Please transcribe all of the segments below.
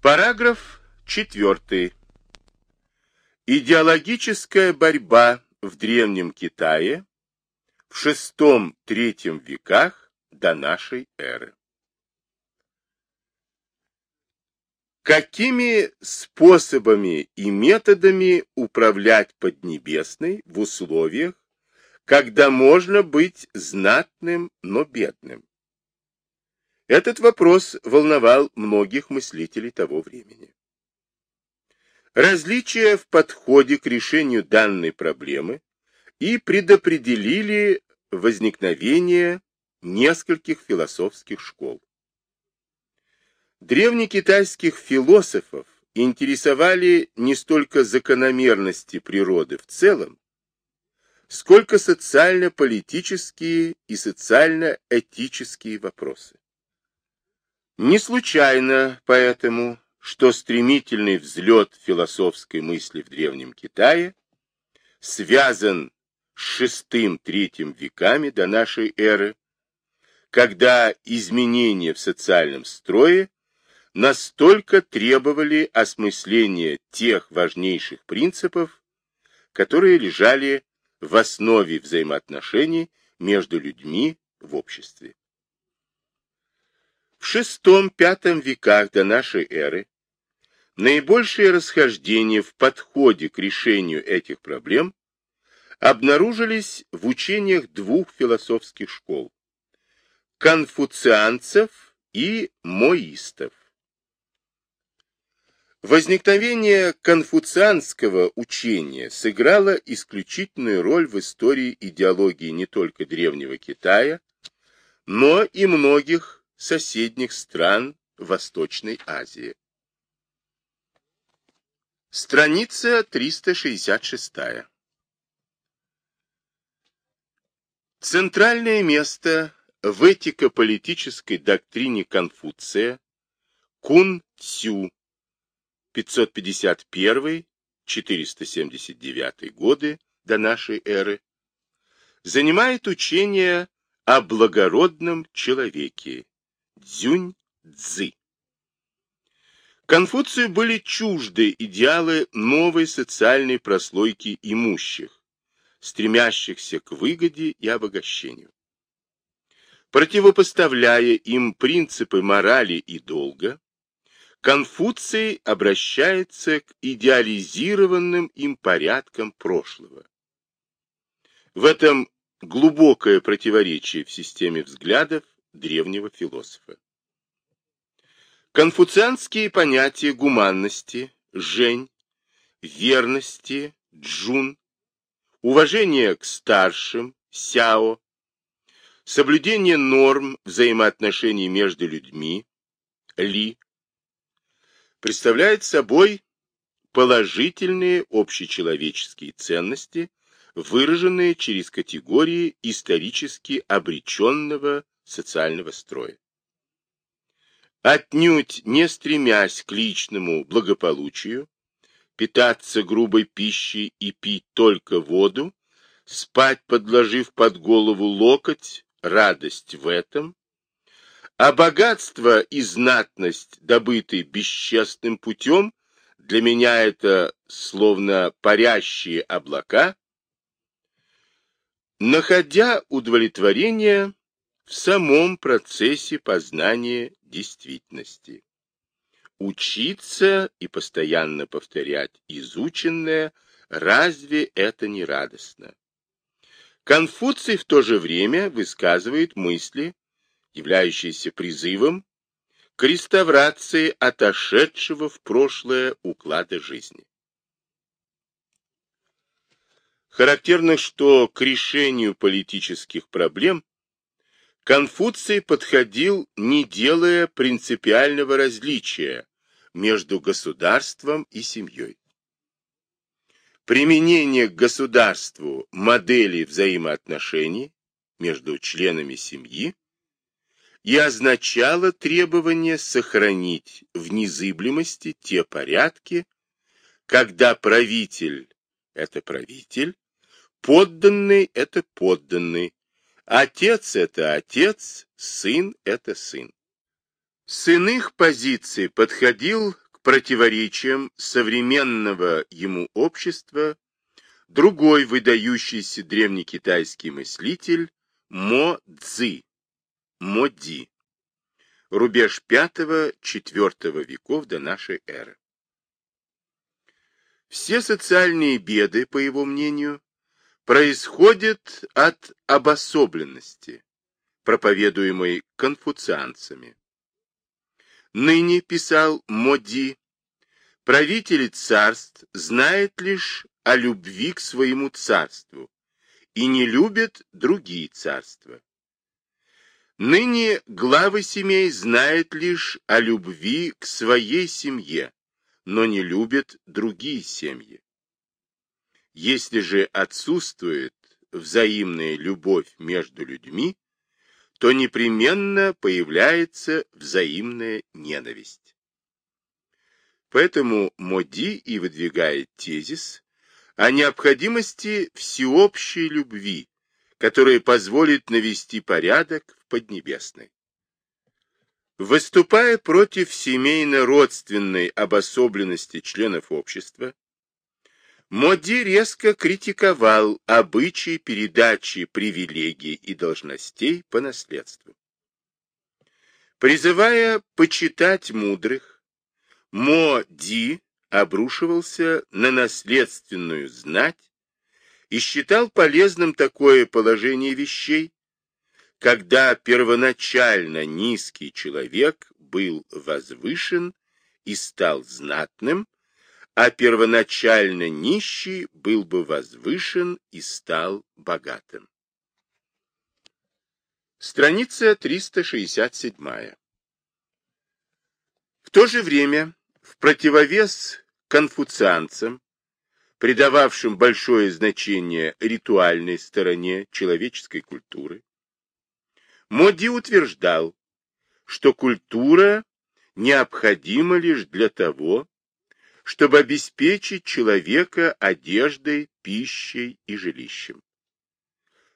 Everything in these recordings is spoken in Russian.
Параграф 4. Идеологическая борьба в Древнем Китае в VI-III веках до нашей эры. Какими способами и методами управлять Поднебесной в условиях, когда можно быть знатным, но бедным? Этот вопрос волновал многих мыслителей того времени. Различия в подходе к решению данной проблемы и предопределили возникновение нескольких философских школ. Древнекитайских философов интересовали не столько закономерности природы в целом, сколько социально-политические и социально-этические вопросы. Не случайно поэтому, что стремительный взлет философской мысли в Древнем Китае связан с VI-III веками до нашей эры, когда изменения в социальном строе настолько требовали осмысления тех важнейших принципов, которые лежали в основе взаимоотношений между людьми в обществе. В VI-V веках до нашей эры наибольшие расхождения в подходе к решению этих проблем обнаружились в учениях двух философских школ – конфуцианцев и моистов. Возникновение конфуцианского учения сыграло исключительную роль в истории идеологии не только Древнего Китая, но и многих соседних стран Восточной Азии. Страница 366. Центральное место в этико-политической доктрине Конфуция Кун-Цю 551-479 годы до нашей эры занимает учение о благородном человеке Цзюнь-Цзы. Конфуцию были чужды идеалы новой социальной прослойки имущих, стремящихся к выгоде и обогащению. Противопоставляя им принципы морали и долга, Конфуций обращается к идеализированным им порядкам прошлого. В этом глубокое противоречие в системе взглядов древнего философа. Конфуцианские понятия гуманности, жень, верности, джун, уважение к старшим, сяо, соблюдение норм взаимоотношений между людьми, ли, представляет собой положительные общечеловеческие ценности, выраженные через категории исторически обреченного социального строя. Отнюдь не стремясь к личному благополучию, питаться грубой пищей и пить только воду, спать, подложив под голову локоть, радость в этом, а богатство и знатность, добытые бесчестным путем, для меня это словно парящие облака, находя удовлетворение в самом процессе познания действительности. Учиться и постоянно повторять изученное, разве это не радостно? Конфуций в то же время высказывает мысли, являющиеся призывом к реставрации отошедшего в прошлое уклада жизни. Характерно, что к решению политических проблем Конфуций подходил, не делая принципиального различия между государством и семьей. Применение к государству модели взаимоотношений между членами семьи и означало требование сохранить в незыблемости те порядки, когда правитель – это правитель, подданный – это подданный, Отец — это отец, сын — это сын. С иных позиций подходил к противоречием современного ему общества другой выдающийся древнекитайский мыслитель Мо Цзи, Мо Ди, рубеж V-IV веков до нашей эры. Все социальные беды, по его мнению, происходят от обособленности, проповедуемой конфуцианцами. Ныне, писал Моди, правители царств знают лишь о любви к своему царству и не любят другие царства. Ныне главы семей знают лишь о любви к своей семье, но не любят другие семьи. Если же отсутствует взаимная любовь между людьми, то непременно появляется взаимная ненависть. Поэтому Моди и выдвигает тезис о необходимости всеобщей любви, которая позволит навести порядок в Поднебесной. Выступая против семейно-родственной обособленности членов общества, Моди резко критиковал обычаи передачи привилегий и должностей по наследству. Призывая почитать мудрых, Моди обрушивался на наследственную знать и считал полезным такое положение вещей, когда первоначально низкий человек был возвышен и стал знатным, а первоначально нищий был бы возвышен и стал богатым. Страница 367. В то же время, в противовес конфуцианцам, придававшим большое значение ритуальной стороне человеческой культуры, Моди утверждал, что культура необходима лишь для того, чтобы обеспечить человека одеждой, пищей и жилищем.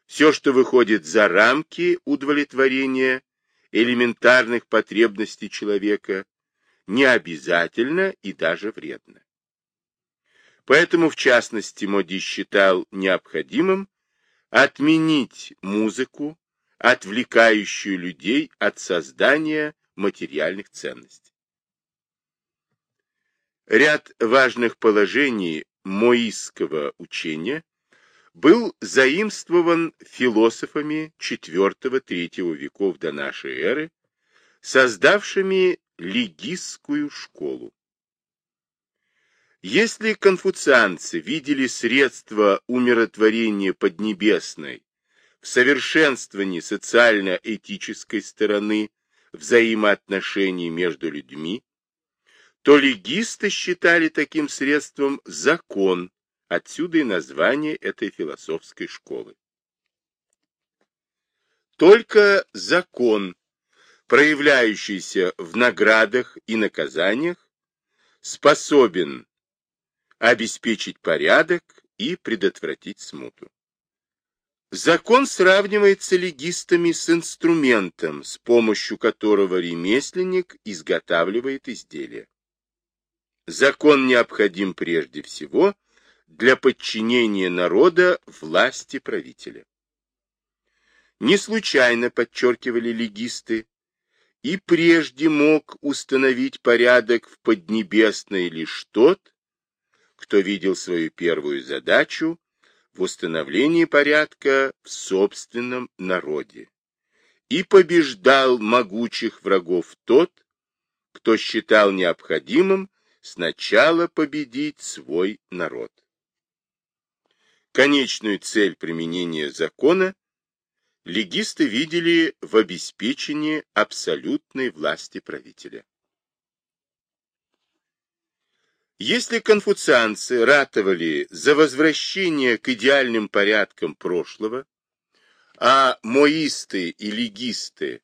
Все, что выходит за рамки удовлетворения элементарных потребностей человека, не обязательно и даже вредно. Поэтому, в частности, Моди считал необходимым отменить музыку, отвлекающую людей от создания материальных ценностей. Ряд важных положений моистского учения был заимствован философами IV-III веков до нашей эры, создавшими легистскую школу. Если конфуцианцы видели средства умиротворения Поднебесной в совершенствовании социально-этической стороны взаимоотношений между людьми, то легисты считали таким средством закон, отсюда и название этой философской школы. Только закон, проявляющийся в наградах и наказаниях, способен обеспечить порядок и предотвратить смуту. Закон сравнивается легистами с инструментом, с помощью которого ремесленник изготавливает изделия. Закон необходим прежде всего для подчинения народа власти правителя. Не случайно подчеркивали легисты, и прежде мог установить порядок в Поднебесной лишь тот, кто видел свою первую задачу в установлении порядка в собственном народе, и побеждал могучих врагов тот, кто считал необходимым сначала победить свой народ. Конечную цель применения закона легисты видели в обеспечении абсолютной власти правителя. Если конфуцианцы ратовали за возвращение к идеальным порядкам прошлого, а моисты и легисты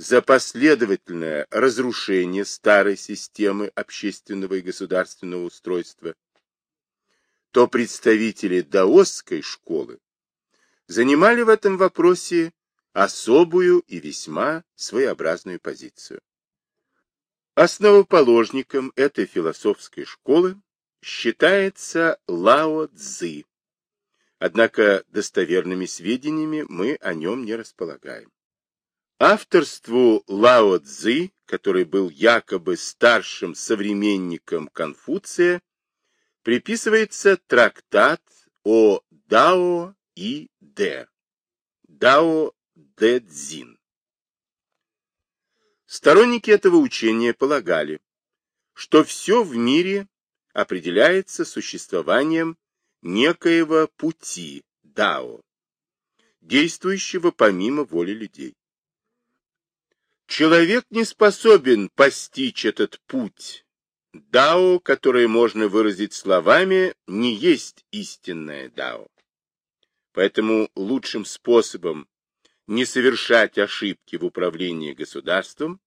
за последовательное разрушение старой системы общественного и государственного устройства, то представители даосской школы занимали в этом вопросе особую и весьма своеобразную позицию. Основоположником этой философской школы считается Лао Цзы, однако достоверными сведениями мы о нем не располагаем. Авторству Лао Цзы, который был якобы старшим современником Конфуция, приписывается трактат о Дао и Дэ, Дао Дэ Цзин. Сторонники этого учения полагали, что все в мире определяется существованием некоего пути, дао, действующего помимо воли людей. Человек не способен постичь этот путь. Дао, которое можно выразить словами, не есть истинное дао. Поэтому лучшим способом не совершать ошибки в управлении государством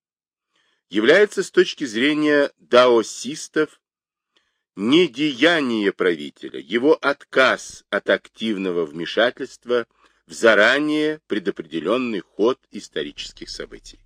является с точки зрения даосистов не деяние правителя, его отказ от активного вмешательства в заранее предопределенный ход исторических событий.